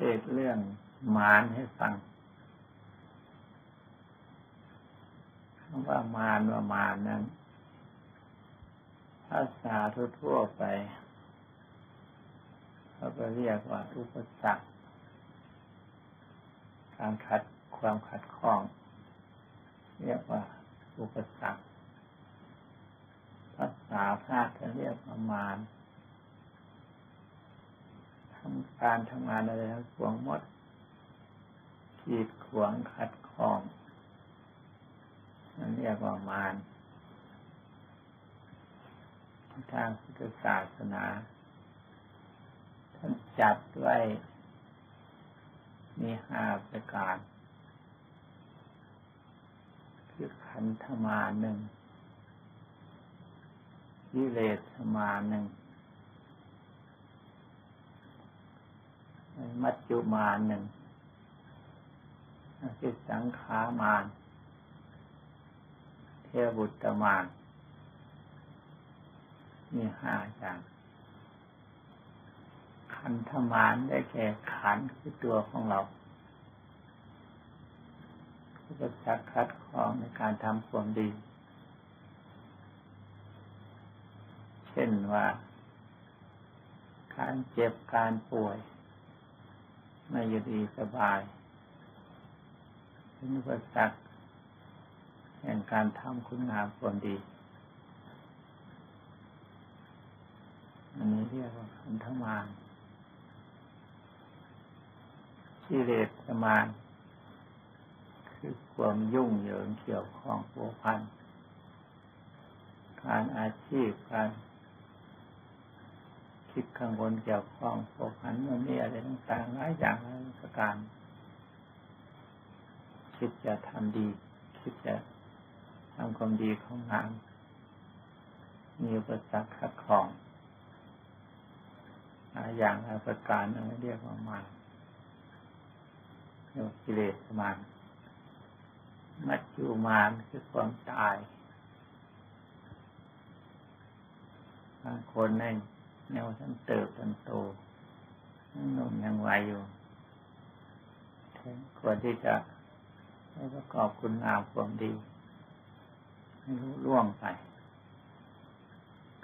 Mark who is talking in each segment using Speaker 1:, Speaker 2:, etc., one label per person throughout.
Speaker 1: ทศเรื่องมารให้ฟังว่ามารว่ามารนั้นภาษาทั่วไปเขาก็เรียกว่าอุปสรรคการขัดความขัดข้อง เรียกว่าอุปสรรคภาษาพาจะเรียกว่ามาร การทำงานอะไรทั้งปวงหมดขีดขวางขัดข้องนั่นเรียกว่ามารทางพุทธศาสนาท่านจัดไว้ มีห้าประการ คือขันธมาหนึ่งวิเลสมาหนึ่ง มัจจุมาหนึ่งคือสังขามาน เทวบุตรมาน มีห้าอย่าง ขันธมานได้แก่ขันคือตัวของเราคือประจักคัดครองในการทำความดี เช่นว่า การเจ็บการป่วย ไม่อยู่ดีสบายเป็นอุปสรรคแห่งการทำคุณงามความดี อันนี้เรียกว่าขันธมานที่เลสมานคือความยุ่งเหยิงเกี่ยวข้องผัวพัน การอาชีพการ คิดข้างบนเกี่ยวข้องผัวพันมันมีอะไรต่างๆหลายอย่างหลายประการ คิดจะทำดี คิดจะทำความดีของงานมีอุปสรรคขัดข้องหลายอย่างหลายประการนั่นเรียกว่ามาเรียกว่ากิเลสมานมัจจุมานคือความตายบางคนใน แนวทั้งเติบทั้งโตทั้งหนุ่มยังวัยอยู่ก่อนที่จะให้ประกอบคุณงามความดีให้รู้ล่วงไป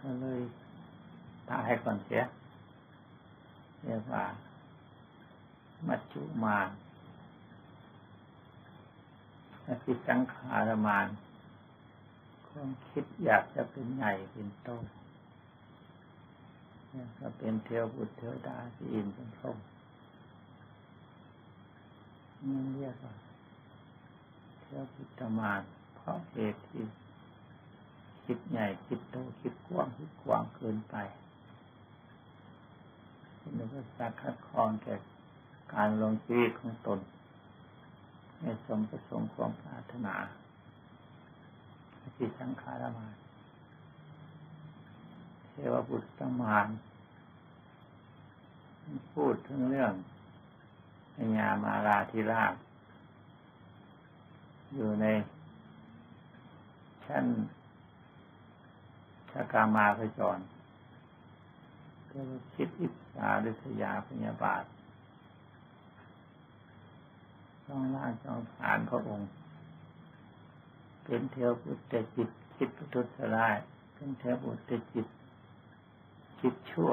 Speaker 1: ก็เลยตายก่อนเสียเรียกว่า มัจจุมานและคิดสังขารมานความคิดอยากจะเป็นใหญ่เป็นโต ก็เป็นเทวบุตรเทวดาที่อินเป็นพรหมนี่เรียกว่าเทวคิดปรมาณเพราะเหตุที่คิดใหญ่คิดโตคิดกว้างคิดกว้างเกินไปเป็นอุปสรรคคัดคองแก่การลงชีวิตของตนให้สมประสงค์ความปรารถนาที่สังขารมา เทวบุตรมานพูดถึงเรื่องพญามาราธิราชอยู่ในชั้นชากามาพจรก็คิดอิจฉาดิษยาพยาบาทต้องล่างต้องผ่านพระองค์ เป็นเทวบุตรจิตคิดพุทุสลายเป็นเทวบุตรจิต คิดชั่ว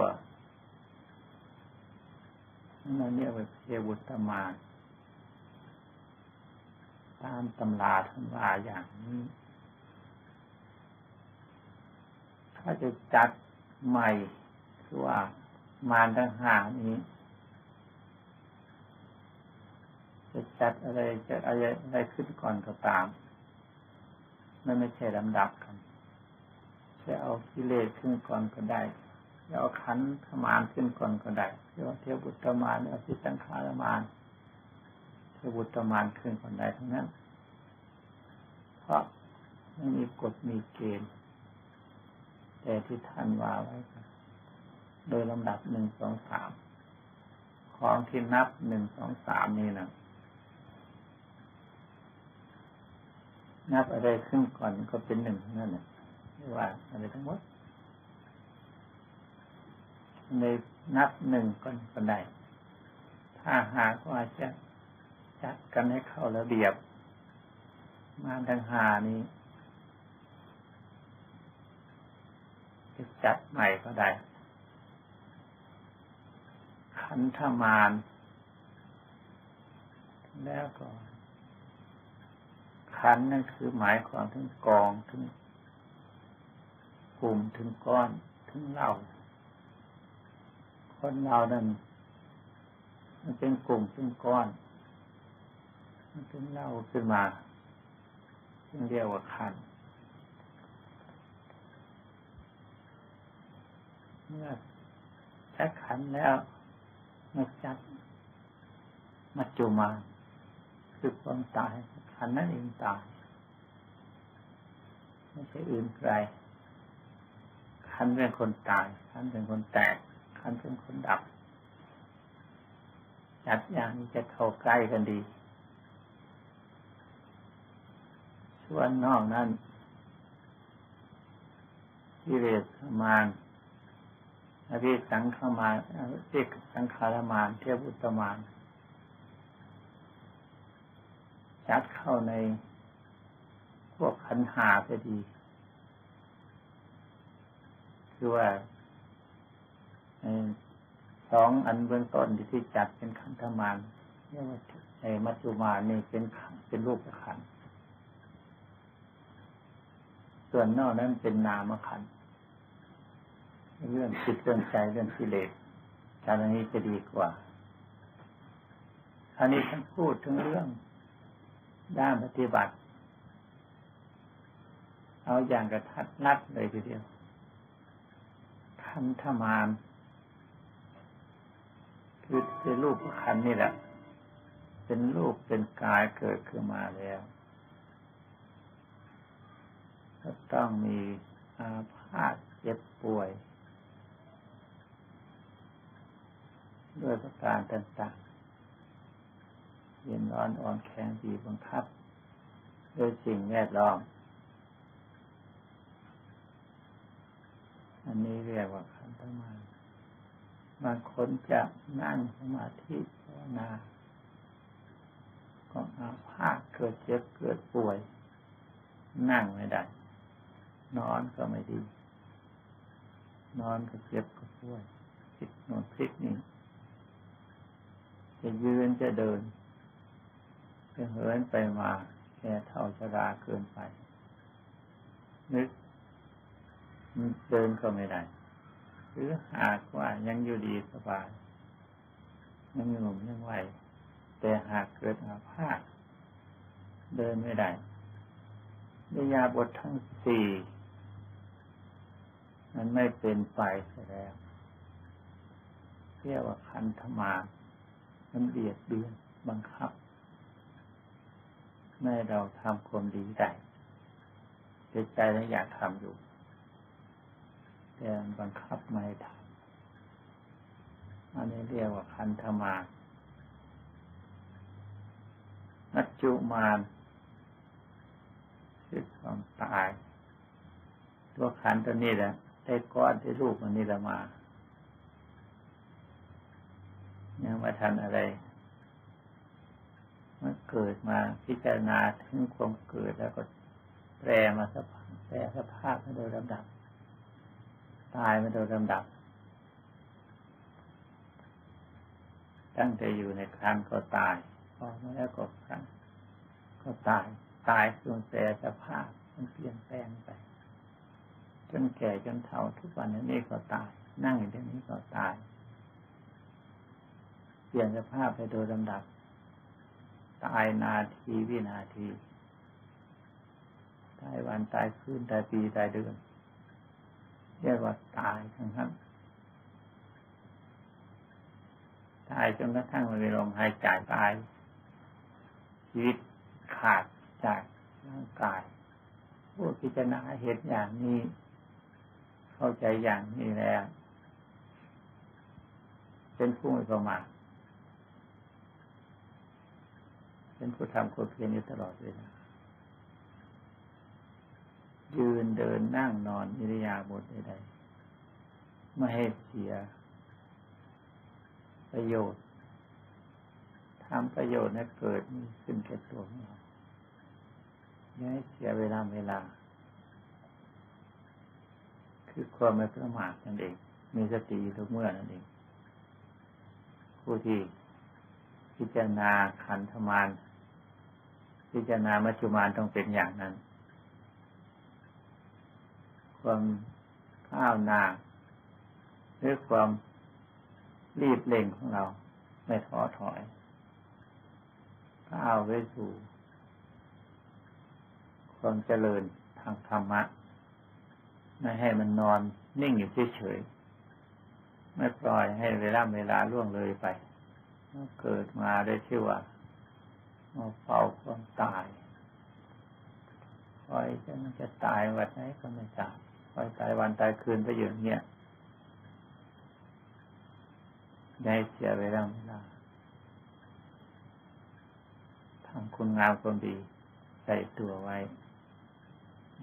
Speaker 1: นั่นเรียกว่าเทวุตมาตามตำราท่านว่าอย่างนี้ ถ้าจะจัดใหม่คือว่ามารทั้งห้านี้จะจัดอะไรจะอะไรอะไรขึ้นก่อนก็ตามนั่นไม่ใช่ลำดับกันจะเอากิเลสขึ้นก่อนก็ได้ จะเอาขันธมานขึ้นก่อนก็ได้เรียกว่าเทวบุตรมารเอาสิสังขารมารบุตรมานขึ้นคนใดทั้งนั้น เพราะไม่มีกฎมีเกณฑ์ แต่ที่ท่านว่าไว้ โดยลำดับหนึ่งสองสามของที่นับหนึ่งสองสามนี่นะนับอะไรขึ้นก่อนก็เป็นหนึ่งนั่นแหละไม่ว่าอะไรทั้งหมด ในนับหนึ่งก็ได้ถ้าหากว่าจะจัดกันให้เข้าระเบียบ มาทั้งหานี้จะจัดใหม่ก็ได้ ขันธมาน แล้วก็ ขันนั่นคือหมายความถึงกองถึงกลุ่มถึงก้อนถึงเหล่า คนเรานั่นมันเป็นกลุ่มเป็นก้อน มันเป็นเล่าขึ้นมาซึ่งเรียกว่าขันเมื่อจัดขันแล้วมาจัดมาจุมาคือความตายขันนั่นเองตายไม่ใช่อื่นไกลขันเป็นคนตายขันเป็นคนแตก ขันเป็นคนดับจัดอย่างนี้จะเข้าใกล้กันดี ส่วนนอกนั้นกิเลสมานอภิสังขมานอภิสังขารมานเทพุตมานจัดเข้าในพวกขันหาไปดี คือว่า สองอันเบื้องต้นที่จัดเป็นขันธมานเรียกว่าในมัจจุมานี่เป็นขันเป็นรูปขัน ส่วนนอกนั้นเป็นนามขัน เรื่องจิตเรื่องใจเรื่องกิเลสการนี้จะดีกว่า อันนี้ท่านพูดถึงเรื่องด้านปฏิบัติ เอาอย่างกระทัดนัดเลยทีเดียวขันธมาน คือเป็นรูปขันนี่แหละ เป็นรูปเป็นกายเกิดขึ้นมาแล้วก็ต้องมีอาพาธเจ็บป่วย ด้วยประการต่างๆเย็นร้อนอ่อนแข็งดีบังคับด้วยสิ่งแวดล้อม อันนี้เรียกว่าขันธมา บางคนจะนั่งสมาธิภาวนาก็อาพาธเกิดเจ็บเกิดป่วย นั่งไม่ได้ นอนก็ไม่ดี นอนก็เจ็บก็ป่วยผิดนอนพลิกนี่จะยืนจะเดินจะเหินไปมาแค่เท่าชราเกินไปนึกเดินก็ไม่ได้ หรือหากว่ายังอยู่ดีสบายยังหนุ่มยังไหวแต่หากเกิดอาพาธเดินไม่ได้ในยาบททั้งสี่มันไม่เป็นไปแล้วเรียกว่าคันธมามันเบียดเบียนบังคับ ไม่เราทำความดีได้ใจใจแล้วอยากทำอยู่ แต่บังคับไม่ทำอันนี้เรียกว่าคันธมานัจจุมานคือความตาย ตัวขันตัวนี้แหละได้ก้อนได้รูปมันนี่ละมายังไม่ทันอะไรมันเกิดมาพิจารณาถึงความเกิดแล้วก็แปรมาสภาพแปรสภาพมาโดยลำดับ ตายมาโดยลำดับ ตั้งแต่อยู่ในครันก็ตายออกมาแล้วก็ครันก็ตาย ตายส่วนแปรสภาพมันเปลี่ยนแปลงไป จนแก่จนเฒ่าทุกวันนี้ก็ตาย นั่งอยู่ตรงนี้ก็ตาย เปลี่ยนสภาพไปโดยลำดับ ตายนาทีวินาที ตายวันตายคืนตายปีตายเดือน เรียกว่าตายทั้งนั้นตายจนกระทั่งมีลมหายใจตายชีวิตขาดจากร่างกายผู้พิจารณาเหตุอย่างนี้ เข้าใจอย่างนี้แล้ว เป็นผู้ไม่ประมาทเป็นผู้ทำความเพียรอยู่ตลอดเวลา ยืนเดินนั่งนอนอิริยาบถใดๆไม่ให้เสีย ประโยชน์ทำประโยชน์ให้เกิดมีขึ้นแก่ตัวของเราอย่าให้เสียเวลาเวลา คือความไม่ประมาทนั่นเอง มีสติทุกเมื่อนั่นเอง ผู้ที่พิจารณาขันธมานพิจารณามัจจุมานต้องเป็นอย่างนั้น ความข้าวนาหรือความรีบเร่งของเรา ไม่ท้อถอยก้าวไว้สู่ ความเจริญทางธรรมะ ไม่ให้มันนอนนิ่งอยู่เฉยๆไม่ปล่อยให้เวลาเวลาล่วงเลยไปเกิดมาได้ชื่อว่ามาเฝ้าความตายคอยจะมันจะตายวันไหนก็ไม่ทราบ คอยตายวันตายคืนไปอยู่เงี้ยได้เสียเวลาเวลาทำคุณงามความดีใส่ตัวไว้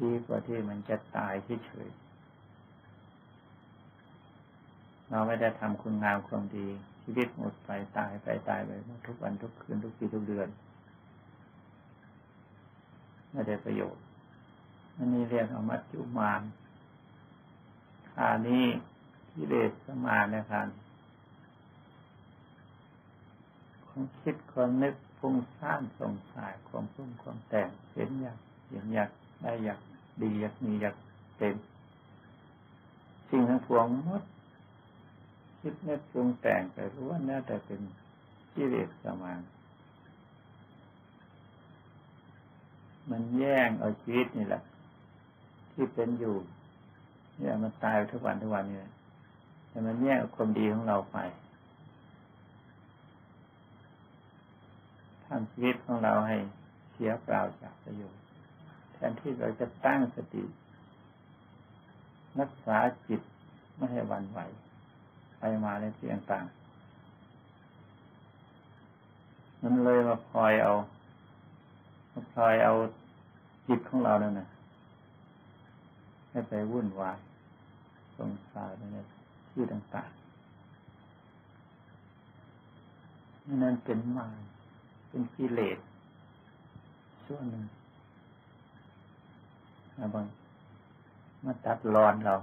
Speaker 1: ดีกว่าที่มันจะตายเฉยเราไม่ได้ทำคุณงามความดี ชีวิตหมดไปตายไปตายไปทุกวันทุกคืนทุกปีทุกเดือนไม่ได้ประโยชน์อันนี้เรียกอมัจจุมาน ขานี้ที่เลสมานะครับความคิดความนึกฟุ้งซ่านสงสัยความพุ่งความแต่งเห็นอยากเห็นอยากได้อยากดีอยากมีอยากเป็นสิ่งทั้งปวงมดคิดนึกปรุงแต่งไปรู้ว่าน่าแต่เป็นกิเลสสมานมันแย่งเอาชีวิตนี่แหละ ที่เป็นอยู่ เนี่ยมันตายทุกวันทุกวันเนี่ยแต่มันแย่ความดีของเราไปทำชีวิตของเราให้เสียเปล่าจากประโยชน์แทนที่เราจะตั้งสติ รักษาจิตไม่ให้วันไหว ไปมาในที่ต่างๆมันเลยมาพลอยเอามาพลอยเอาจิตของเรานั่นนะให้ไปวุ่นวาย สงสารในที่ต่างๆนั่นเป็นมารเป็นกิเลสส่วนหนึ่งมาบังมาตัดรอนเรา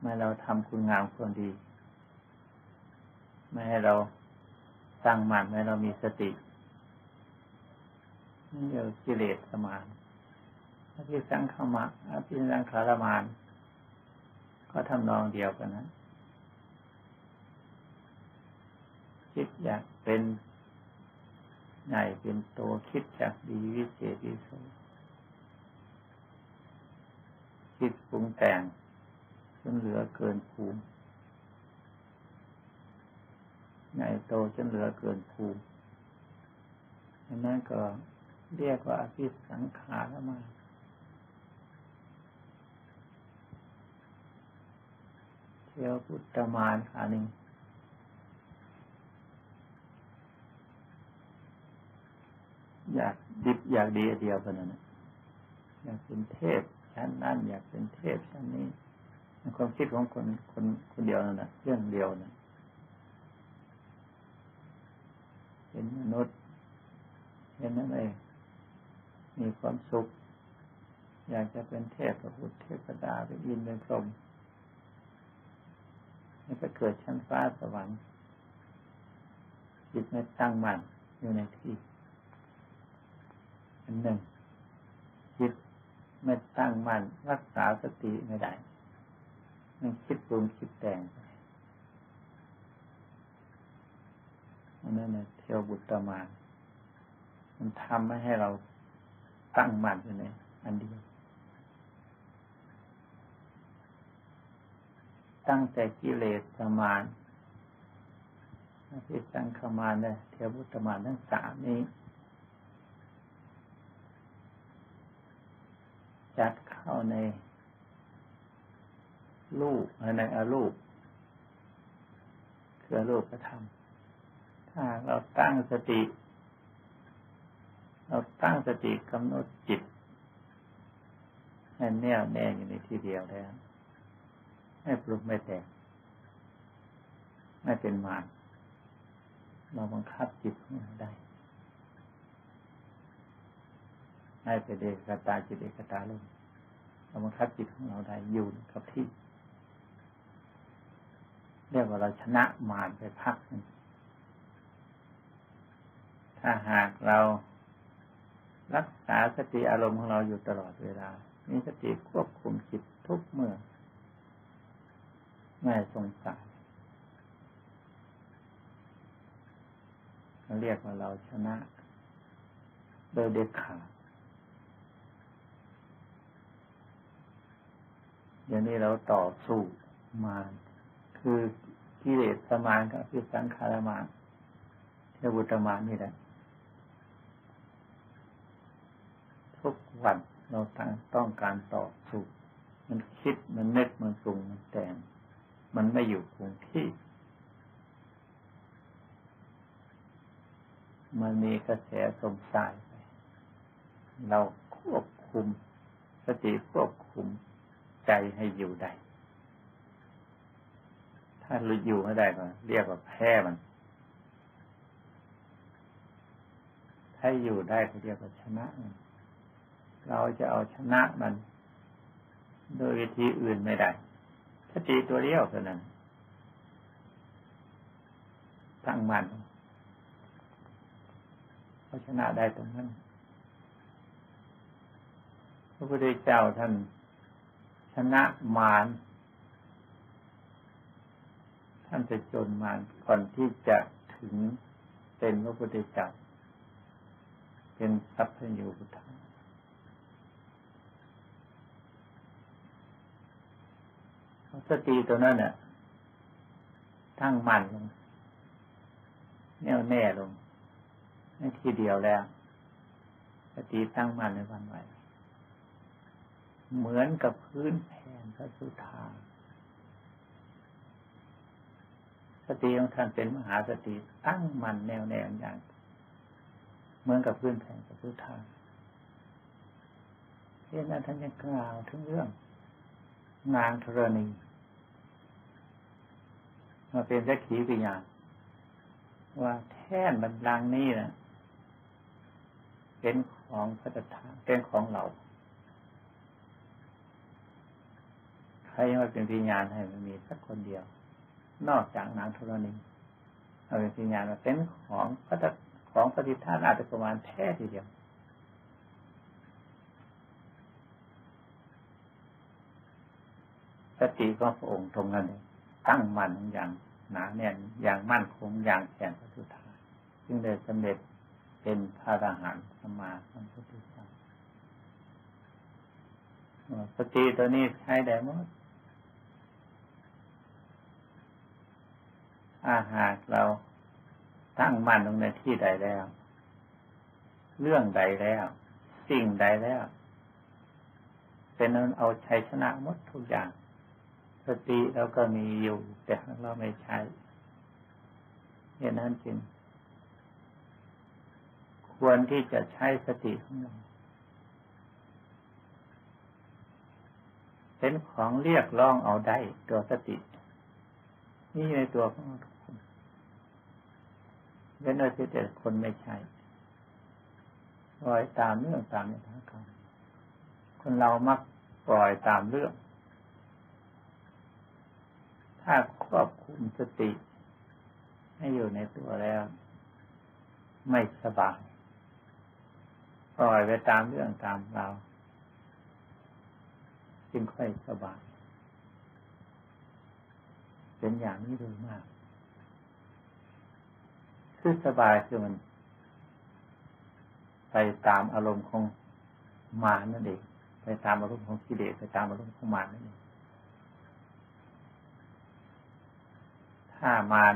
Speaker 1: ไม่เราทำคุณงามความดี ไม่ให้เราตั้งมั่นไม่ให้เรามีสตินี่เรียกกิเลสสมานอภิสังขมะอภิสังขารมาน ก็ทำนองเดียวกันนั้นคิดอยากเป็นใหญ่เป็นโตคิดจากดีวิเศษวิโสคิดปรุงแต่งจนเหลือเกินภูมิใหญ่โตจนเหลือเกินภูมินนั้นก็เรียกว่าอภิสังขารมา เที่ยวพุทธมารขาหนึ่งอยากดิบอยากดีเดียวกันนะอยากเป็นเทพชั้นนั้นอยากเป็นเทพชั้นนี้ความคิดของคนคนคนเดียวนั่นแหละเรื่องเดียวนะเป็นมนุษย์เห็นนั่นเองมีความสุข อยากจะเป็นเทพพระพุทธเทพดาเป็นอินเป็นพรหม ให้ไปเกิดชั้นฟ้าสวรรค์จิตไม่ตั้งมั่นอยู่ในที่อันหนึ่ง จิตไม่ตั้งมั่นรักษาสติไม่ได้มันคิดปรุงคิดแต่งไปอันนั้นเนี่ยเที่ยวบุตรมามันทำไม่ให้เราตั้งมั่นอยู่ในอันเดียว ตั้งแต่กิเลสประมาณที่ตั้งขมานเนี่ยเทวุตมานทั้งสามนี้ จัดเข้าในรูปในอารูปคือรูปกระทำถ้าเราตั้งสติ เราตั้งสติกำหนดจิตให้แน่วแน่อยู่ในที่เดียวแล้ว ไม่ปลุกไม่แต่งไม่เป็นมารเราบังคับจิตของเราได้ให้เป็นเอกตาจิตเอกตาลงเราบังคับจิตของเราได้อยู่กับที่ เรียกว่าเราชนะมารไปพักนึงถ้าหากเรารักษาสติอารมณ์ของเราอยู่ตลอดเวลา มีสติควบคุมจิตทุกเมื่อ ไม่สงสัยเรียกว่าเราชนะ โดยเด็ดขาดเดี๋ยวนี้เราต่อสู้มารคือกิเลสสมานกับคือสังขารมานเทวุตมานนี่แหละทุกวันเราต่างต้องการต่อสู้มันคิดมันนึกมันปรุงมันแต่ง มันไม่อยู่คงที่ มันมีกระแสสมสายไป เราควบคุม สติควบคุมใจให้อยู่ได้ ถ้าเราอยู่ไม่ได้ก็เรียกว่าแพ้มัน ถ้าอยู่ได้ก็เรียกว่าชนะมันเราจะเอาชนะมัน โดยวิธีอื่นไม่ได้ สติตัวเดียวเท่านั้นตั้งมันเราชนะได้ตรงนั้นพระพุทธเจ้าท่านชนะมารท่านจะจนมารก่อนที่จะถึงเป็นพระพุทธเจ้าเป็นสัพพญูพุทธ สติตัวนั้นเนี่ยทั้งมันลงแน่วแน่ลงในทีเดียวแล้ว สติตั้งมันในวันไหวเหมือนกับพื้นแผ่นพระสุธาสติของท่านเป็นมหาสติตั้งมันแน่วแน่อย่าง เหมือนกับพื้นแผ่นพระสุธาเพียงนั้นท่านยังกล่าวถึงเรื่อง นางธรณีมาเป็นสักขีปิญาณว่าแท่นบันลังนี้นะเป็นของพระตถาเป็นของเราใครมาเป็นพิญญาณให้มันมีสักคนเดียว นอกจากนางธรณีเอาเป็นพิญญาณว่าเป็นของพระของปฏิทานอาจจะประมาณแท้ทีเดียว สติของพระองค์ตรงนั้นเองตั้งมั่นอย่างหนาแน่นอย่างมั่นคงอย่างแข็งพระสุธาจึงได้สำเร็จเป็นพระอรหันต์สมาสัมพุทธเจ้าสติตัวนี้ใช้ได้หมดถ้าหากเราตั้งมั่นลงในที่ใดแล้ว เรื่องใดแล้ว สิ่งใดแล้ว เป็นเอาชัยชนะหมดทุกอย่าง สติเราก็มีอยู่ แต่เราไม่ใช้เหตุนั้นจึงควรที่จะใช้สติของเราเป็นของเรียกร้องเอาได้ตัวสติ นี่ในตัวของทุกคนเว้นไว้แต่คนไม่ใช่ปล่อยตามเรื่องตามในทางการคนเรามักปล่อยตามเรื่อง ถ้าควบคุมสติให้อยู่ในตัวแล้ว ไม่สบายปล่อยไปตามเรื่องตามเราจึงค่อยสบายเป็นอย่างนี้โดยมากคือสบายคือมัน ไปตามอารมณ์ของมานั่นเอง ไปตามอารมณ์ของกิเลสไปตามอารมณ์ของมานั่นเอง ถ้ามาร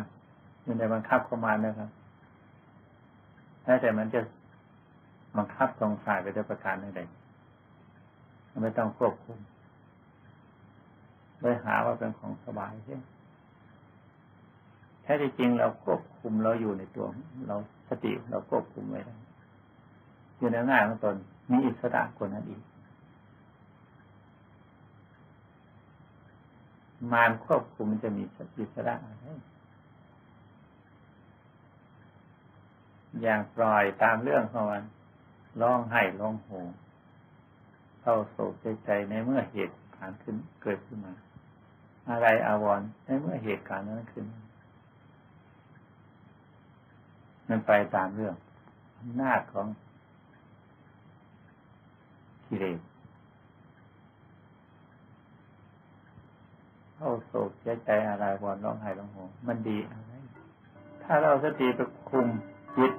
Speaker 1: มันจะบังคับเข้ามานะครับแต่มันจะบังคับตรงฝ่ายไปด้วยประการใดๆไม่ต้องควบคุมโดยหาว่าเป็นของสบายใช่แท้จริงเราควบคุมเราอยู่ในตัว เราสติเราควบคุมไว้ได้อยู่ในง่ายของตนมีอิสระกว่านั้นอีก มารควบคุมมันจะมีอิสระอะไรอย่างปล่อยตามเรื่องของมันร้องไห้ร้องโหเศร้าโศกใจใจในเมื่อเหตุการณ์ขึ้นเกิดขึ้นมา อะไรอาวรณ์ในเมื่อเหตุการณ์นั้นขึ้น มันไปตามเรื่องหน้าของกิเลส เข้าโศกเสียใจอะไรวอนร้องไห้ร้องโหมันดีอะไร ถ้าเราสติไปคุมจิต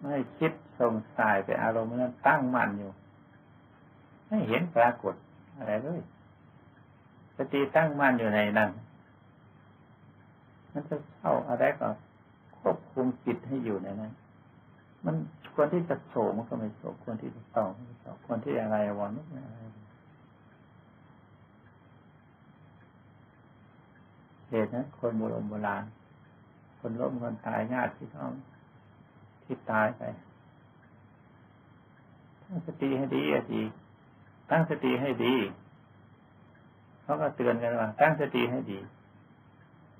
Speaker 1: ไม่คิดส่งสายไปอารมณ์นั้นตั้งมั่นอยู่ ไม่เห็นปรากฏอะไรเลยสติตั้งมั่นอยู่ในนั้นมันจะเข้าอะไรก็ควบคุมจิตให้อยู่ในนั้น มันควรที่จะโศกมันก็ไม่โศกควรที่จะเศร้าไม่เศร้าควรที่อะไรวอนไม่อะไร เหตุนั้นคนโบราณโบราณ คนล้มคนตายญาติพี่น้องที่ตายไปตั้งสติให้ดีอดีตั้งสติให้ดีเขาก็เตือนกันว่า ตั้งสติให้ดี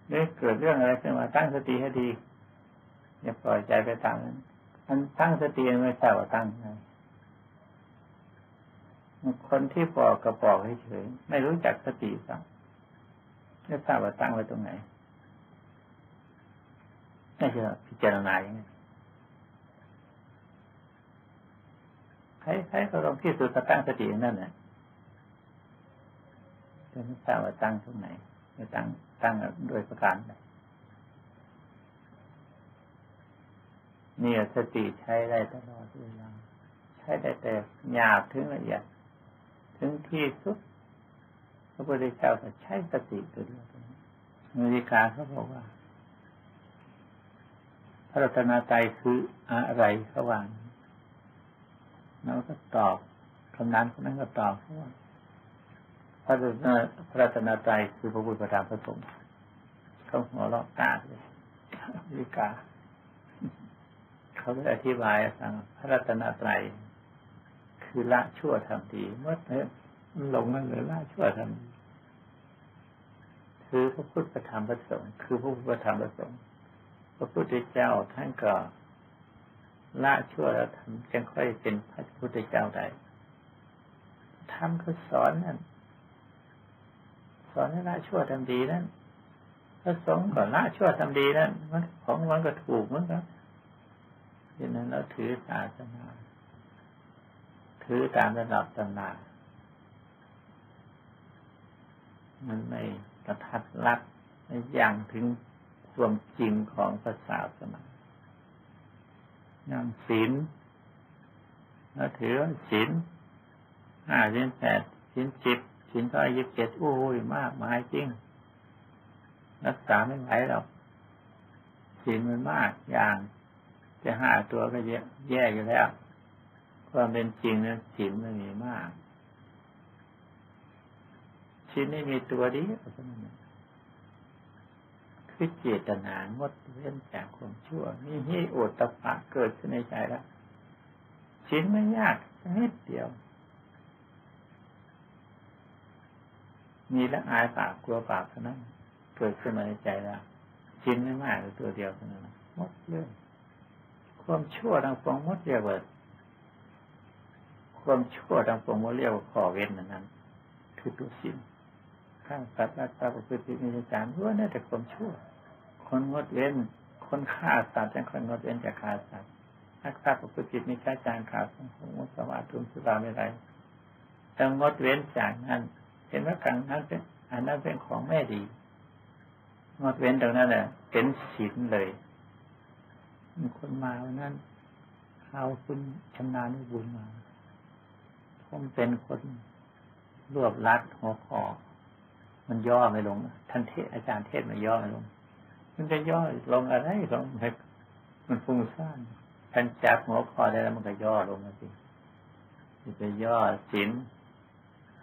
Speaker 1: เมื่อเกิดเรื่องอะไรขึ้นมาตั้งสติให้ดี อย่าปล่อยใจไปตามนั้นอันตั้งสติไม่ทราบว่าตั้งไงคนที่ปอกกระปอกเฉยไม่รู้จักสติสัง ไม่ทราบว่าตั้งไว้ตรงไหนไม่ใช่พิจารณาอย่างนี้ใครๆก็ลองที่สุดตั้งสตินั่นแหละแต่ไม่ทราบว่าตั้งตรงไหนไม่ตั้งตั้งโดยประการใดเนี่ยสติใช้ได้ตลอดเวลาใช้ได้แต่หยาบถึงละเอียด ถึงที่สุด พระพุทธเจ้าก็ใช้สติตัวเดียวอเมริกาเขาบอกว่า พระรัตนตรัยคืออะไรเขาว่าเราก็ตอบคำนั้นคนนั้นก็ตอบเขาว่าพระรัตนพระรัตนตรัยคือพระพุทธธรรมพระสงฆ์เขาหัวเราะตาเลยอเมริกา เขาได้อธิบายสั่งพระรัตนตรัยคือละชั่วทำดีเมื่อ หลงนั่นเลยละชั่วทำคือพระพุทธธรรมประสงค์คือพระพุทธธรรมประสงค์พระพุทธเจ้าท่านก็ละชั่วแล้วทำจึงค่อยเป็นพระพุทธเจ้าได้ทำก็สอนนั่นสอนให้ละชั่วทำดีนั่นพระสงฆ์ก็ละชั่วทำดีนั่นมันของมันก็ถูกมือนกันดังนั้นเราถือศาสนาถือตามระดับตำนาน มันไม่กระทัดรัดอย่างถึงความจริงของภาษาสนาอย่างศีลเราถือศีลห้าศีลแปดศีลสิบศีลร้อยยี่สิบเจ็ดโอ้ยมากมายจริง รักษาไม่ไหวหรอกศีลมันมากอย่างจะห้าตัวก็แย่แย่อยู่แล้วความเป็นจริงนะศีลมันมีมาก ศีลนี่มีตัวเดียวคือเจตนางดเว้นจากความชั่วมีให้อตตะปะเกิดขึ้นในใจแล้วชิ้นไม่ยากนิดเดียว มีละอายปากกลัวปากเท่านั้น เกิดขึ้นมาในใจแล้วชิ้นไม่มากตัวเดียวเท่านั้นหมดเรื่องความชั่วทางฟองมดเรียกว่าความชั่วทางฟองมดเรียกว่าขอเว้นนั้น คือตัวสิ้น ข้างสัตว์รักษาประพฤติมีจารล้วนแต่ความชั่ว คนงดเว้น คนฆ่าสัตว์แต่คนงดเว้นจากฆ่าสัตว์รักษาประพฤติมีใช้จานข่าวของหงสวัสดิ์ทุนสุราไม่ไรแต่งดเว้นจากนั้นเห็นว่ากังนั้นเป็นอันนั้นเป็นของไม่ดีงดเว้นตรงนั้นแหละเป็นศีลเลยมีคนมาวันนั้นเขาคุณชำนาญบุญมาผมเป็นคนรวบรัดหัวคอ มันย่อไม่ลง ท่านเทศอาจารย์เทศมันย่อไม่ลง มันจะย่อลงอะไรลงมันฟุ้งซ่านท่านจับหัวคอได้แล้วมันก็ย่อลงมาสิมันจะย่อสิน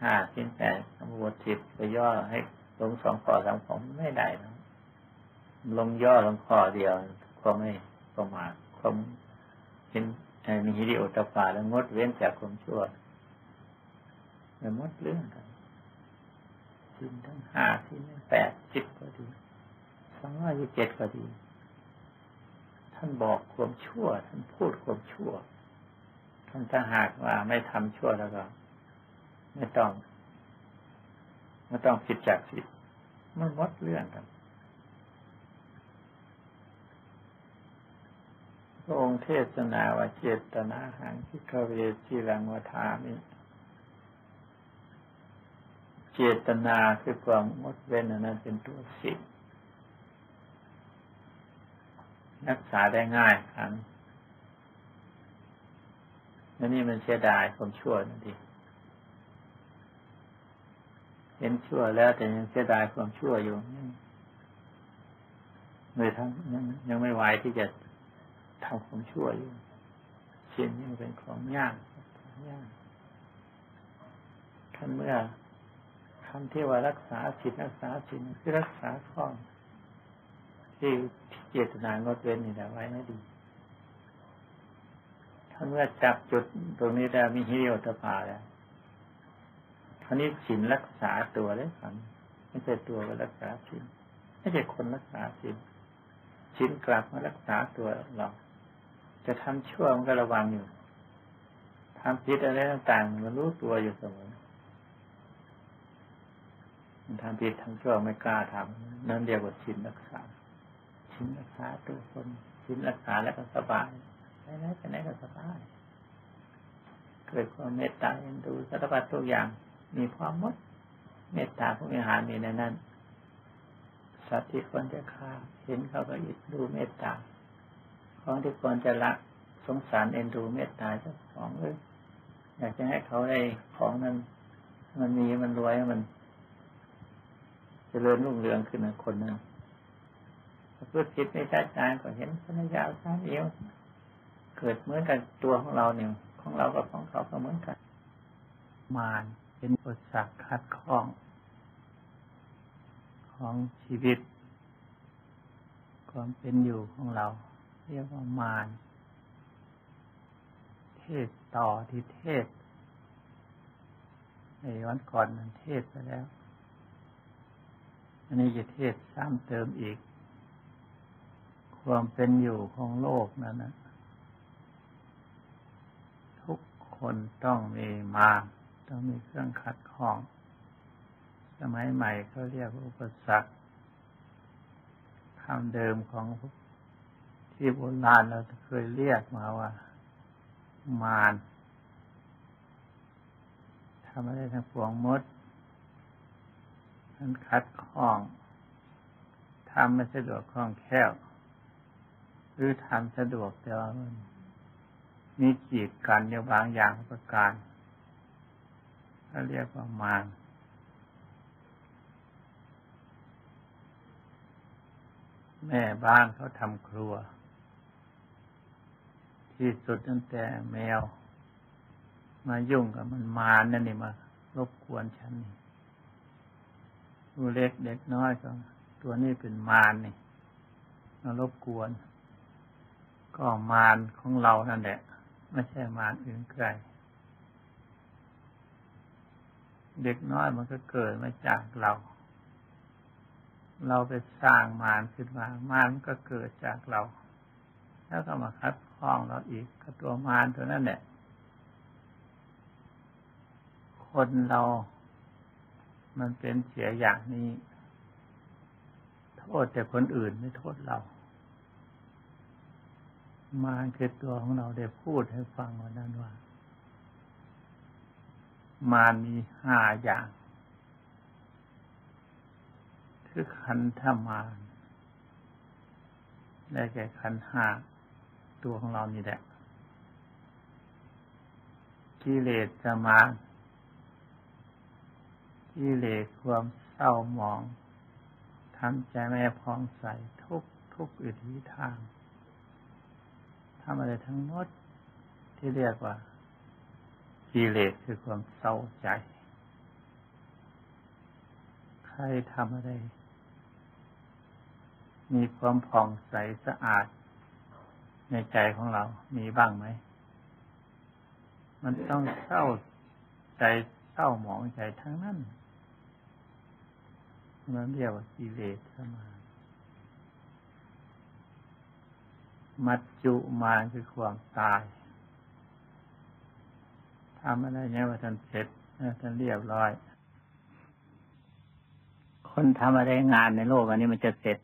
Speaker 1: ห้าสินแปดสมบูรณ์สิบไปย่อให้ลงสองคอสามขอไม่ได้นะลงย่อลงคอเดียวความไม่ประมาทความเห็นมีฮิริโอตปาแล้วงดเว้นจากความชั่วมันมดเรื่องินทั้งห้าสินแปดสิบก็ดีสองร้อยยี่สิบเจ็ดก็ดี ท่านบอกความชั่ว ท่านพูดความชั่ว ท่านถ้าหากว่าไม่ทำชั่วแล้วก็ ไม่ต้อง ไม่ต้องผิดจากสิดมันวัดเรื่องกันพระองค์เทศนาว่าเจตนาหังคิกเวจีรังวทามิ เจตนาคือความงดเว้นนั้นเป็นตัวสิ่งรักษาได้ง่ายครับแล้วนี่มันเสียดายความชั่วนั่นเองเห็นชั่วแล้วแต่ยังเสียดายความชั่วอยู่เลยทั้งยังไม่ไหวที่จะทำความชั่วอยู่สิ่งนี้เป็นของยากยากท่านเมื่อ คำที่ว่ารักษาสิทธิรักษาสิทธิคือรักษาข้อที่เจตนางดเว้นนี่แหละไว้ไม่ดีท่านเมื่อจับจุดตรงนี้แล้วมีฮิริโอตปาแล้วครานี้สินรักษาตัวเลยครับไม่ใช่ตัวก็รักษาสินไม่ใช่คนรักษาสินสินกลับมารักษาตัวเราจะทำชั่วมันก็ระวังอยู่ทำผิดอะไรต่างๆมันรู้ตัวอยู่เสมอ ทำผิดทำชั่วไม่กล้าทำนั่นเดียวกับชินรักษาชินรักษาตัวคนชินรักษาแล้วก็สบายไปไหนไปไหนก็สบายเกิดความเมตตาเอ็นดูสารพัดทุกอย่าง มีความมด เมตตาผู้มีหารมีในนั้นสัตว์ที่ควรจะฆ่าเห็นเขาก็อิดดูเมตตาของที่ควรจะละสงสารเอ็นดูเมตตาเจ้าของเลยอยากจะให้เขาได้ของนั้นมันมีมันรวยมัน จเจริญรุ่งเรืองขึ้นนะคนนั้นถ้าพูดผิดไม่ชัดจานก็เห็นสัญญาสัญเอวเกิดเหมือนกันตัวของเราเนี่ย ของเรากับของเขาก็เหมือนกัน มารเป็นอุปสรรคขัดข้อง ของชีวิต ความเป็นอยู่ของเรา เรียกว่ามารเทศต่อที่เทศในวันก่อนมันเทศไปแล้ว อันนี้จะเทศซ้ำเติมอีก ความเป็นอยู่ของโลกนั้นนะทุกคนต้องมีมารต้องมีเครื่องขัดข้อง สมัยใหม่เขาเรียกอุปสรรคคำเดิมของที่โบราณเราเคยเรียกมาว่า มารทำอะไรทั้งปวงมด มันคัดข้องทำไม่สะดวกคล่องแคล่วหรือทำสะดวกแต่ว่ามันมีจีบกันอยู่บางอย่างประการเขาเรียกว่ามารแม่บ้านเขาทำครัว ที่สุดตั้งแต่แมว มายุ่งกับมันมานั่นนี่มา รบกวนฉันนี่ ดูเล็กเด็กน้อยก็ตัวนี้เป็นมารนี่มารบกวน ก็มารของเรานั่นแหละ ไม่ใช่มารอื่นไกล เด็กน้อยมันก็เกิดมาจากเรา เราไปสร้างมารขึ้นมามารก็เกิดจากเรา แล้วก็มาคัดล้องเราอีกกับตัวมารตัวนั้นแหละคนเรา มันเป็นเสียอย่างนี้ โทษแต่คนอื่นไม่โทษเรา มารคือตัวของเราได้พูดให้ฟังวันนั้นว่า มารมีห้าอย่างคือขันธมารได้แก่ขันห้าตัวของเรานี่แหละกิเลสจะมา กิเลสความเศร้าหมองทำใจแม่พองใสทุกทุกอิทธิทางทำอะไรทั้งหมดที่เรียกว่ากิเลสคือความเศร้าใจ ใครทำอะไร มีความผ่องใสสะอาด ในใจของเรา มีบ้างไหม มันต้องเศร้าใจเศร้าหมองใจทั้งนั้น มันเรียกว่ากิเลสมามัจจุมาคือความตายทำอะไรเนี่ยว่าท่านเสร็จท่านเรียบร้อย คนทำอะไรงานในโลกอันนี้มันจะเสร็จ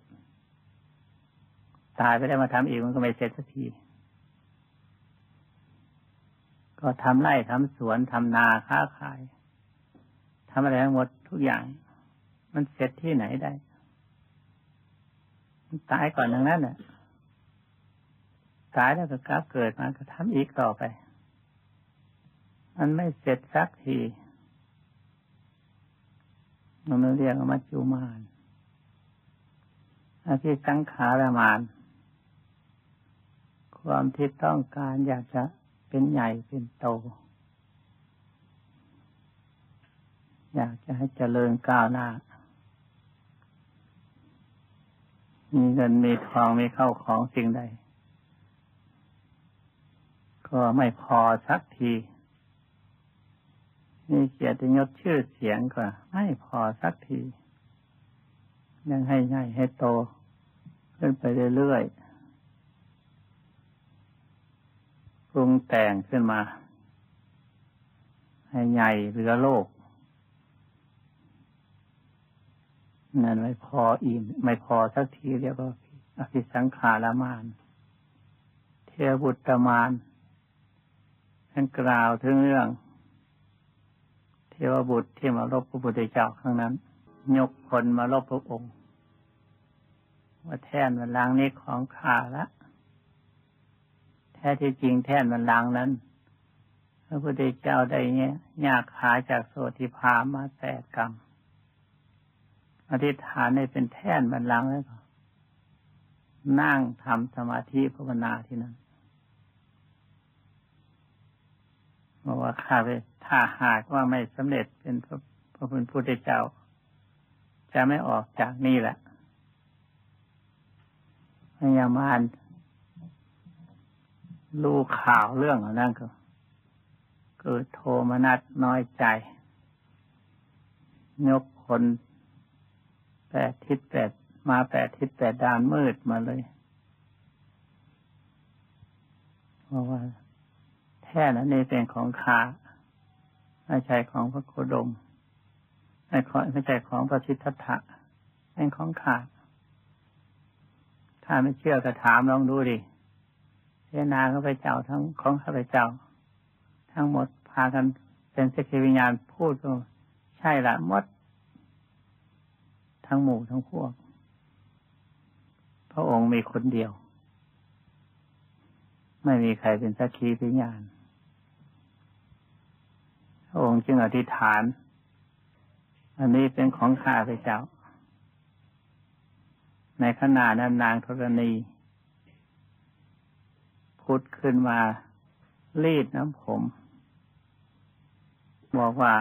Speaker 1: ตายไปได้มาทำอีกมันก็ไม่เสร็จสักทีก็ทำไร่ทำสวนทำนาค้าขายทำอะไรทั้งหมดทุกอย่าง มันเสร็จที่ไหนได้ตายก่อนอย่างนั้นน่ะ ตายแล้วก็กลับเกิดมาก็ทำอีกต่อไป มันไม่เสร็จสักที มันเรียกว่ามัจจุมานอาที่สังขารมาน ความที่ต้องการอยากจะเป็นใหญ่เป็นโต อยากจะให้เจริญก้าวหน้า มีเงินมีทองมีเข้าของสิ่งใด ก็ไม่พอสักที มีเกียรติยศชื่อเสียงก็ไม่พอสักที ยังให้ใหญ่ให้โต ขึ้นไปเรื่อยๆปรุงแต่งขึ้นมา ให้ใหญ่เหลือโลก นั่นไม่พออิ่มไม่พอสักทีเรียกว่าอภิสังขารมาน เทวบุตรมานท่านกล่าวถึงเรื่อง เทวบุตรที่มาลบพระพุทธเจ้าครั้งนั้น ยกคนมาลบพระองค์ว่าแท่นมันลางนี้ของข้าละแท้ที่จริงแท่นมันลางนั้นพระพุทธเจ้าได้เนี่ยยากขาจากโสติพามาแปดกรรม อธิษฐานให้เป็นแท่นบันลังแล้วก็นั่งทำสมาธิภาวนาที่นั่นบอกว่าข้าไปถ้าหากว่าไม่สำเร็จเป็นพระพระพุทธเจ้า จะไม่ออกจากนี่แหละพยามานรู้ข่าวเรื่องของนั่นก็เกิดโทมนัสน้อยใจ ยกคน แปดทิศแปดมาแปดทิศแปดด้านมืดมาเลยเพราะว่าแท่นั้นนี่เป็นของขาไม่ใช่ของพระโคดมไม่ขอไม่ใช่ของพระชิตถะเป็นของขาถ้าไม่เชื่อก็ถามลองดูดิเจนาข้าพเจ้าทั้งของข้าพเจ้า ทั้งหมดพากันเป็นสกิวิญญาณพูดก็ใช่ละมด ทั้งหมู่ทั้งพวก พระองค์มีคนเดียว ไม่มีใครเป็นสักขีพยาน พระองค์จึงอธิษฐาน อันนี้เป็นของข้าพเจ้า ในขณะนั้นนางธรณีพุดขึ้นมารีดน้ำผม บอกว่า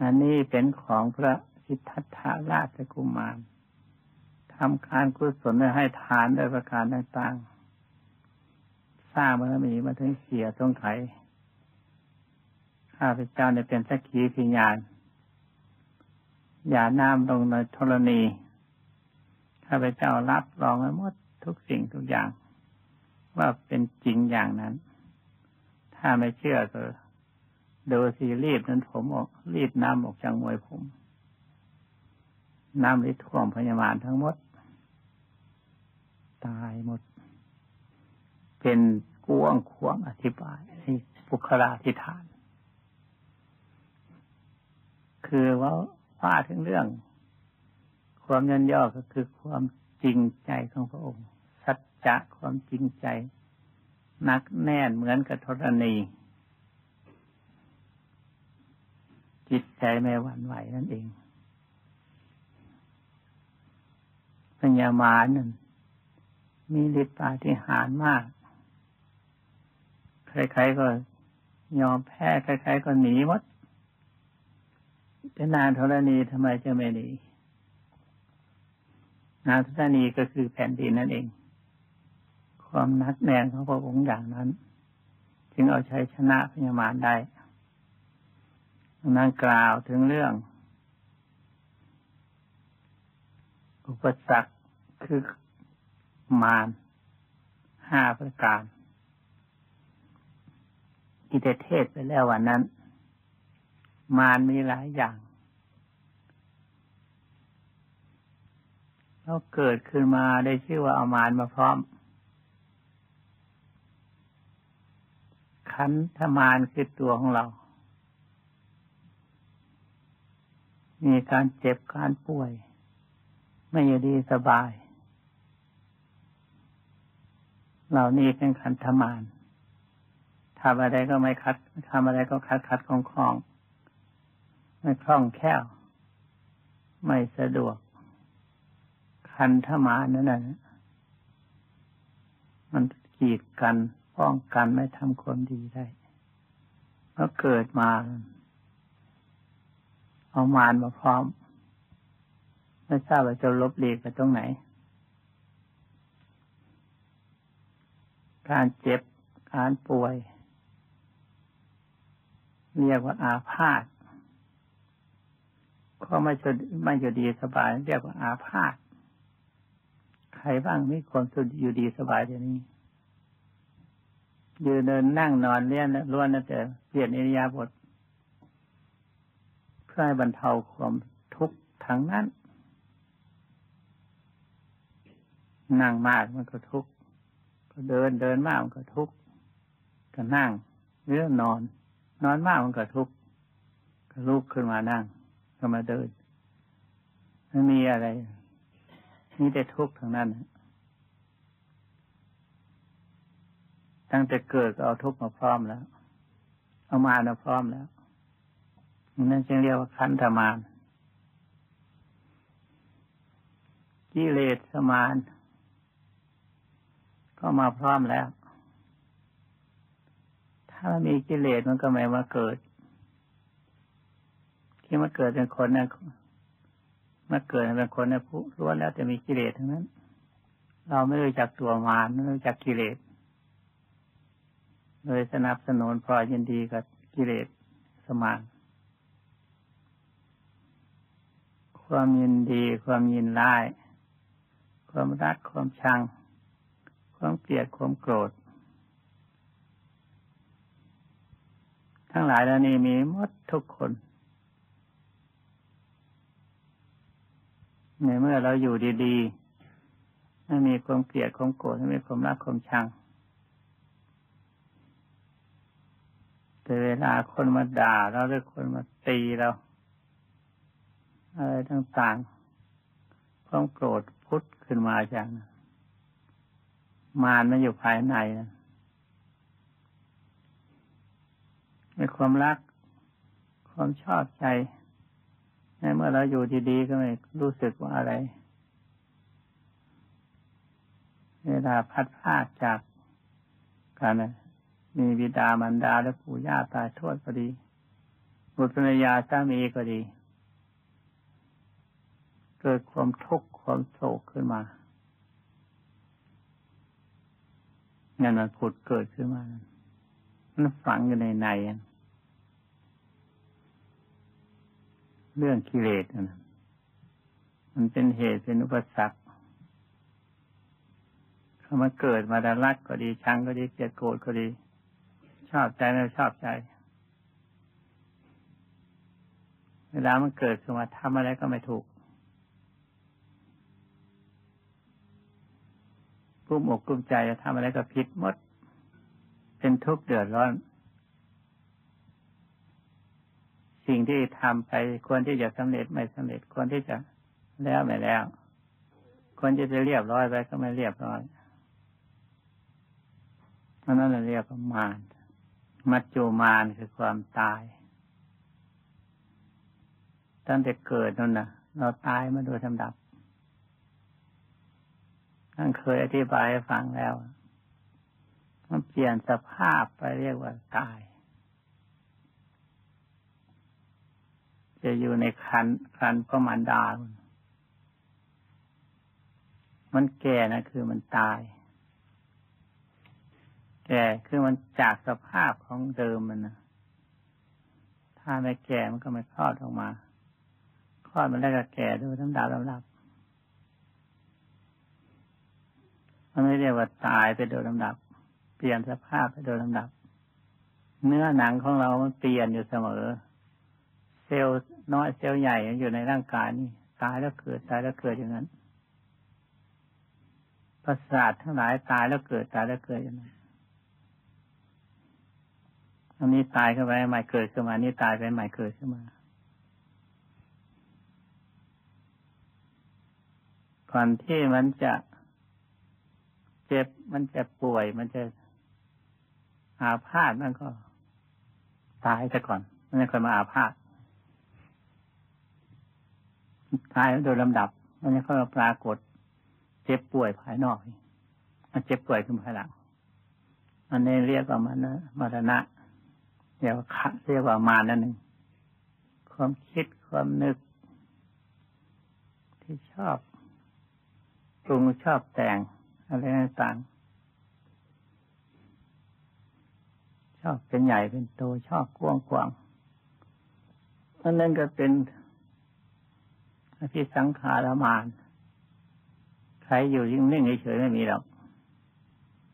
Speaker 1: อันนี้เป็นของพระสิทธัตถราชกุมารทำการกุศลให้ทานโดยประการต่างๆ สร้างบารมีมาถึงเสียทรงไขข้าพเจ้าในเป็นสักขีพิญาณอย่าน้ำลงในธรณี ข้าพเจ้ารับรองไว้หมดทุกสิ่งทุกอย่าง ว่าเป็นจริงอย่างนั้น ถ้าไม่เชื่อก็ ดูสิรีบนั้นผมออก รีบน้ำออกจากมวยผม น้ำริท่วมพยาบาลทั้งหมด ตายหมด เป็นกวงควงอธิบายให้บุคลาธิฐาน คือว่าว่าถึงเรื่อง ความยันย่อก็คือความจริงใจของพระองค์ สัจจะความจริงใจนักแน่นเหมือนกับธรณี จิตใจไม่หวั่นไหวนั่นเองปัญญามานั่นมีฤทธิ์ปาฏิหาริย์มาก ใครๆก็ยอมแพ้ใครๆก็หนีหมดเป็นนานธรณีทำไมจะไม่หนีนานธรณีก็คือแผ่นดินนั่นเอง ความนักแน่นของพระองค์อย่างนั้น จึงเอาชัยชนะพญามารได้ นั้นกล่าวถึงเรื่อง อุปสรรคคือมารห้าประการอิเทศไปแล้ววันนั้น มารมีหลายอย่างแล้วเกิดขึ้นมาได้ชื่อว่าเอามารมาพร้อม ขันธมารคือตัวของเรา มีการเจ็บการป่วย ไม่อยู่ดีสบาย เหล่านี้เป็นขันธมารทำอะไรก็ไม่คัดทำอะไรก็คัดคัดของคลองไม่คล่องแคล่ว ไม่สะดวก คันธมานนั่นแหละมันกีดกันป้องกันไม่ทำคนดีได้เพราะเกิดมา เอามานมาพร้อม ไม่ทราบว่าจะลบหลีกไปตรงไหน การเจ็บ การป่วย เรียกว่าอาพาธก็ไม่จะไม่จะดีสบาย เรียกว่าอาพาธใครบ้างมีคนสุดอยู่ดีสบายเดี๋ยวนี้ยืนเดินนั่งนอนเลี้ยนล้วนแต่เปลี่ยนอิริยาบถ เพื่อให้บรรเทาความทุกข์ทั้งนั้น นั่งมากมันก็ทุกข์ก็เดินเดินมากมันก็ทุกข์ก็นั่งเรื่อนอน นอนมากมันก็ทุกข์ก็ลุกขึ้นมานั่ง ก็มาเดินไม่มีอะไรมีแต่ทุกข์ทางนั้นตั้งแต่เกิดก็เอาทุกข์มาพร้อมแล้ว เอามามาพร้อมแล้ว นั่นจึงเรียกว่าขันธมารกิเลสสมานก็มาพร้อมแล้ว ถ้ามีกิเลสมันก็ไม่มาเกิด ที่มาเกิดเป็นคนนะมาเกิดเป็นคนนะผู้ล้วนแล้วจะมีกิเลสทั้งนั้น เราไม่รู้จักตัวมารไม่รู้จักกิเลสเลยสนับสนุนพอยินดีกับกิเลสสมาน ความยินดี ความยินร้าย ความรักความชัง ความเกลียดความโกรธ ทั้งหลายแล้วนี่มีหมดทุกคนในเมื่อเราอยู่ดีๆไม่มีความเกลียดความโกรธไม่มีความรักความชัง แต่เวลาคนมาด่าเราหรือคนมาตีเรา อะไรต่างๆความโกรธพุทธขึ้นมาจากมารมันอยู่ภายในนะในความรัก ความชอบใจ ในเมื่อเราอยู่ดีๆก็ไม่รู้สึกว่าอะไร เวลาพัดพลาดจากกันมีบิดามารดาและปู่ย่าตายโทษก็ดี บุตรภรรยาสามีก็ดี เกิดความทุกข์ความโศกขึ้นมางั้นมันผุดเกิดขึ้นมา มันฝังอยู่ในในเรื่องกิเลสนะมันเป็นเหตุเป็นอุปสรรคเขามาเกิดมาดารักก็ดี ชังก็ดีเกลียดโกรธก็ดี ชอบใจไม่ชอบใจ เวลามันเกิดขึ้นมาทำอะไรก็ไม่ถูก กุ้มอกกุ้มใจจะทำอะไรก็ผิดหมด เป็นทุกข์เดือดร้อน สิ่งที่ทำไปควรที่จะสำเร็จไม่สำเร็จควรที่จะแล้วไม่แล้วควรจะจะเรียบร้อยไปก็ไม่เรียบร้อยเพราะนั้นเราเรียกว่ามารมัจจุมารคือความตาย ตั้งแต่เกิดนั่นนะเราตายมาโดยลำดับ ท่านเคยอธิบายให้ฟังแล้ว มันเปลี่ยนสภาพไปเรียกว่าตาย จะอยู่ในคันคันพระมารดา มันแก่นะคือมันตาย แก่คือมันจากสภาพของเดิมมันนะถ้าไม่แก่มันก็ไม่คลอดออกมา คลอดมันได้ก็แก่ด้วยทั้งดาวลำลับันไม่เรียกว่าตายไปโดยลำดับ เปลี่ยนสภาพไปโดยลำดับ เนื้อหนังของเรามันเปลี่ยนอยู่เสมอ เซลล์น้อยเซลล์ใหญ่อยู่ในร่างกายนี่ตายแล้วเกิดตายแล้วเกิดอย่างนั้นประสาททั้งหลายตายแล้วเกิดตายแล้วเกิดอย่างนั้นอันนี้ตายขึ้นไปใหม่เกิดขึ้นมานี่ตายไปใหม่เกิดขึ้นมา ก่อนที่มันจะ เจ็บ มันจะป่วย มันจะอาพาธมันก็ ตายซะก่อนมันไม่ค่อยมาอาพาธตายโดยลำดับ มันไม่ค่อยมาปรากฏ เจ็บป่วยภายนอกมันเจ็บป่วยขึ้นภายหลังมันนี้เรียกว่ามันนะมรณะเรียกว่าเรียกว่ามานั่นหนึ่งความคิดความนึก ที่ชอบปรุงชอบแต่ง อะไรต่างชอบเป็นใหญ่เป็นโตชอบกว้างกว้างอันนั้นก็เป็นอภิสังขารมานใครอยู่ยิ่งนิ่งเฉยไม่มีหรอก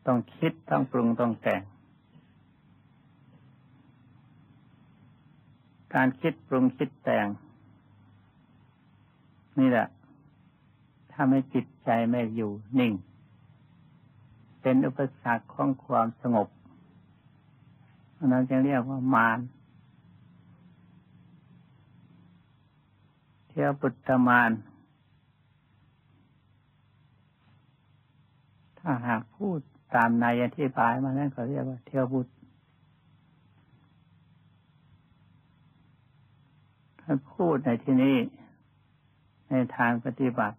Speaker 1: ต้องคิดต้องปรุงต้องแต่ง การคิดปรุงคิดแต่ง นี่แหละถ้าไม่จิตใจไม่อยู่นิ่ง เป็นอุปสรรคของความสงบอันนั้นจะเรียกว่ามารเที่ยวปุตตมารถ้าหากพูดตามในอธิบายมานั่นก็เรียกว่าเที่ยวบุตรถ้าพูดในที่นี้ในทางปฏิบัติ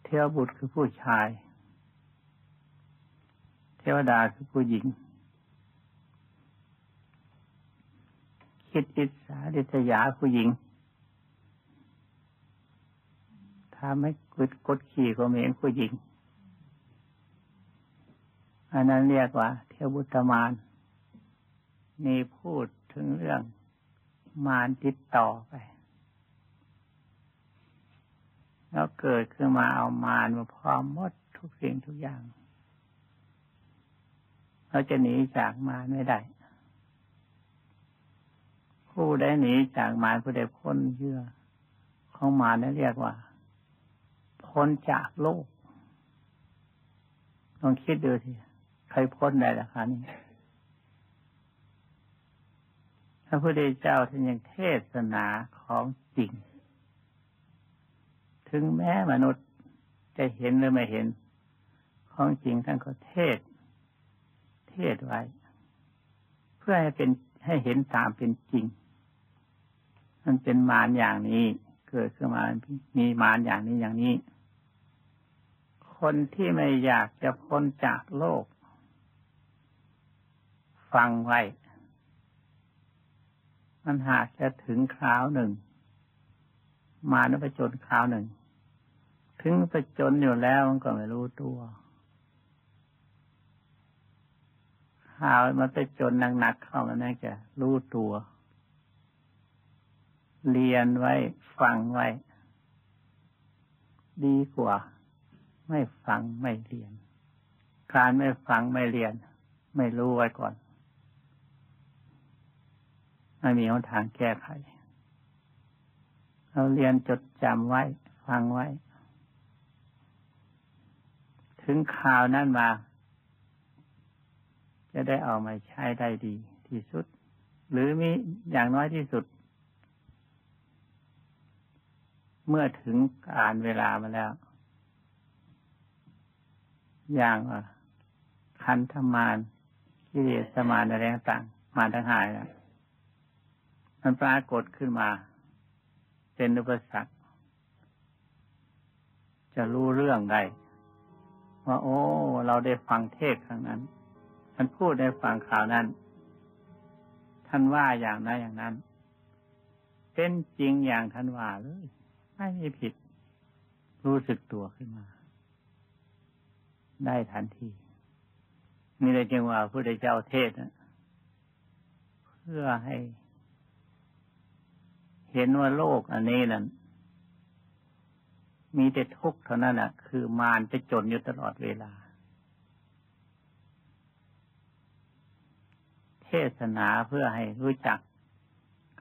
Speaker 1: เทวบุตรคือผู้ชาย เทวดาคือผู้หญิง คิดอิสาดิษยาผู้หญิงถ้าไม่กดกดขี่ก็เมงผู้หญิง อันนั้นเรียกว่า เทวบุตรมารนี่พูดถึงเรื่องมารติดต่อไป แล้วเกิดขึ้นมาเอามารมาพร้อมหมดทุกสิ่งทุกอย่างเราจะหนีจากมารไม่ได้ ผู้ได้หนีจากมารผู้ใดพ้นเยื่อของมารนั่นเรียกว่า พ้นจากโลกลองคิดดูทีใครพ้นได้ล่ะคะนี่พระพุทธเจ้าท่านยังเทศนาของจริง ถึงแม้มนุษย์จะเห็นหรือไม่เห็น ของจริงท่านก็เทศ เทศไว้ เพื่อให้เป็นให้เห็นตามเป็นจริง มันเป็นมารอย่างนี้ เกิดขึ้นมามีมารอย่างนี้อย่างนี้ คนที่ไม่อยากจะพ้นจากโลก ฟังไว้ มันหากจะถึงคราวหนึ่ง มานประจนคราวหนึ่ง ถึงไปจนอยู่แล้วมันก็ไม่รู้ตัวหามันไปจนหนักๆเข้ามันน่าจะรู้ตัว เรียนไว้ฟังไว้ ดีกว่า ไม่ฟังไม่เรียน การไม่ฟังไม่เรียน ไม่รู้ไว้ก่อน ไม่มีทางแก้ไขเราเรียนจดจำไว้ ฟังไว้ ถึงข่าวนั้นมา จะได้เอามาใช้ได้ดีที่สุด หรือมีอย่างน้อยที่สุด เมื่อถึงการเวลามาแล้ว อย่างคันธมานกิเลสมานอะไรต่างมาทั้งหายแล้วมันปรากฏขึ้นมา เป็นอุปสรรคจะรู้เรื่องได้ ว่าโอ้ เราได้ฟังเทศครั้งนั้นท่านพูดในฟังข่าวนั้น ท่านว่าอย่างนั้นอย่างนั้น เป็นจริงอย่างท่านว่าเลย ไม่มีผิด รู้สึกตัวขึ้นมา ได้ทันทีนี่เลยจึงว่าพระเจ้าเทศนะเพื่อให้ เห็นว่าโลกอันนี้นั้น มีแต่ทุกข์เท่านั้นแหะคือมารจะจนอยู่ตลอดเวลา เทศนาเพื่อให้รู้จัก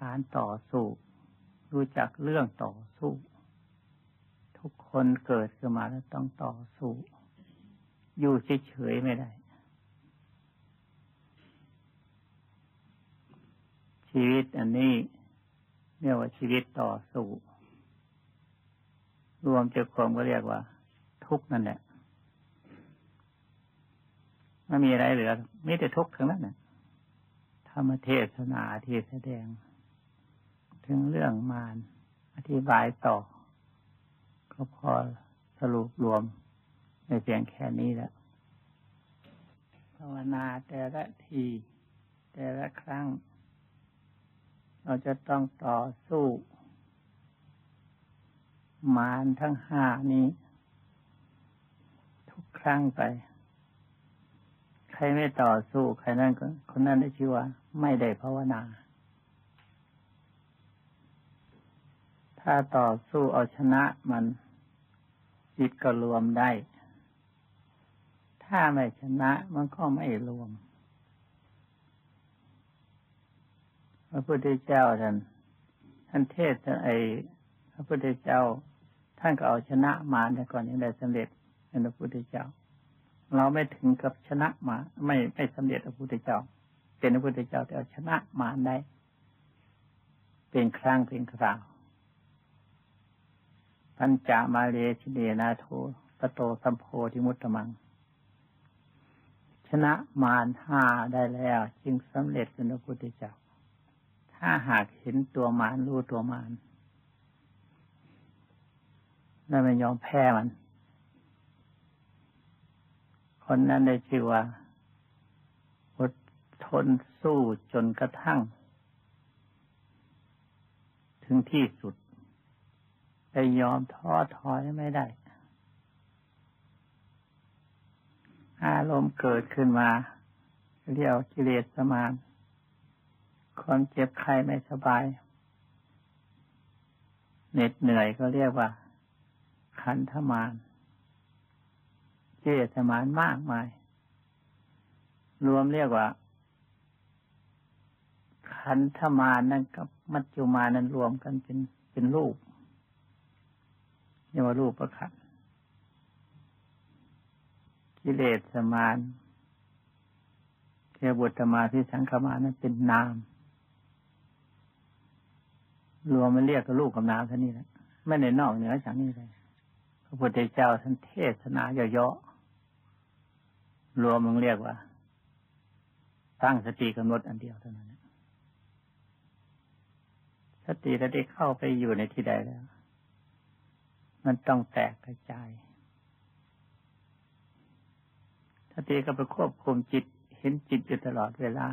Speaker 1: การต่อสู้ รู้จักเรื่องต่อสู้ ทุกคนเกิดขึ้นมาแล้วต้องต่อสู้ อยู่เฉยๆไม่ได้ ชีวิตอันนี้เรียกว่าชีวิตต่อสู้ รวมจ้าควมก็เรียกว่า ทุกนั่นแหละไม่มีอะไรเหลือไม่แต่ทุกทั้งนั้นนะธรรมเทศนาที่แสดง ถึงเรื่องมารอธิบายต่อ ก็พอสรุปรวมในเพียงแค่นี้แล้วภาวนาแต่ละที แต่ละครั้ง เราจะต้องต่อสู้ มารทั้งห้านี้ ทุกครั้งไป ใครไม่ต่อสู้ใครนั่นคนนั้นได้ชื่อว่า ไม่ได้ภาวนา ถ้าต่อสู้เอาชนะมันจิตก็รวมได้ ถ้าไม่ชนะมันก็ไม่รวมพระพุทธเจ้าท่านท่านเทศไอพระพุทธเจ้า ท่านก็เอาชนะมาแต่ก่อนยังได้สำเร็จเป็นพระพุทธเจ้า เราไม่ถึงกับชนะมาไม่ไม่สำเร็จพระพุทธเจ้า เป็นพระพุทธเจ้าแต่เอาชนะมาได้ เป็นครั้งเป็นคราวปัญจามาเลชิเดนาโทปโตสัมโพธิมุตตมัง ชนะมารห้าได้แล้ว จึงสำเร็จเป็นพระพุทธเจ้า ถ้าหากเห็นตัวมารรู้ตัวมาร และไม่ยอมแพ้มัน คนนั้นได้ชื่อว่าอดทนสู้จนกระทั่ง ถึงที่สุดแต่ยอมท้อถอยไม่ได้ อารมณ์เกิดขึ้นมา เรียกกิเลสสมานความเจ็บไข้ไม่สบายเหน็ดเหนื่อยก็เรียกว่า ขันธมารเจตมานมากมาย รวมเรียกว่า ขันธมารนั่นกับมัจจุมานั้นรวมกันเป็นเป็นรูปเรียกว่ารูปประขันกิเลสมานเทบุตรมาที่สังขมานั้นเป็นนาม รวมมันเรียกกับรูปกับนามเท่านี้แหละไม่ในนอกเหนือจากนี้เลย ระพุทธเจ้าท่านเทศนาเย่อๆรวมมึงเรียกว่าตั้งสติกำหนดอันเดียวเท่านั้นสติถ้าได้เข้าไปอยู่ในที่ใดแล้ว มันต้องแตกกระจายสติก็ไปควบคุมจิต เห็นจิตอยู่ตลอดเวลา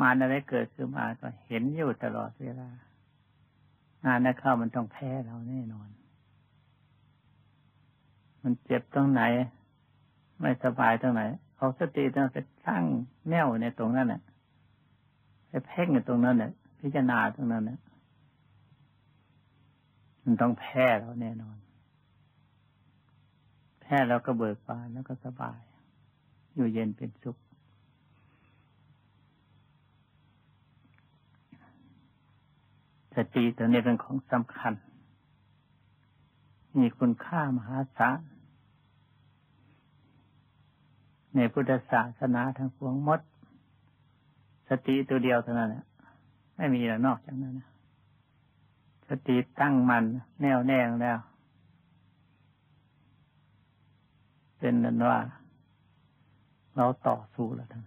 Speaker 1: มาอะไรเกิดขึ้นมาก็เห็นอยู่ตลอดเวลางานนั้นเข้ามันต้องแพ้เราแน่นอน มันเจ็บตรงไหน ไม่สบายตรงไหนเอาสติต้องไปตั้งแนวในตรงนั้นน่ะไปเพ่งในตรงนั้นน่ะ พิจารณาตรงนั้นน่ะมันต้องแพ้เราแน่นอน แพ้แล้วก็เบิกบานแล้วก็สบาย อยู่เย็นเป็นสุขสติตัวนี้เป็นของสำคัญ มีคุณค่ามหาศาล ในพุทธศาสนาทั้งปวงมด สติตัวเดียวเท่านั้นไม่มีอะไรนอกจากนั้นสติตั้งมันแน่วแน่แล้ว เป็นนั้นว่า เราต่อสู้แล้วท่าน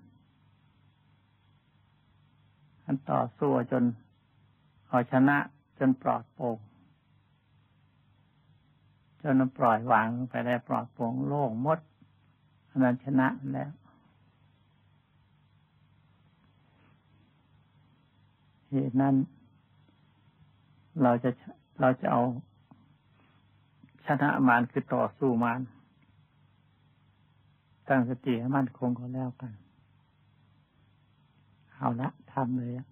Speaker 1: ท่านต่อสู้จนเอาชนะจนปลอดโปร่งจนปล่อยวางไปได้ปลอดโปร่งโล่งมด นั้นชนะแล้ว เหตุนั้น เราจะเราจะเอาชนะมารคือต่อสู้มารตั้งสติให้มั่นคงก็แล้วกัน เอาละทำเลยอะ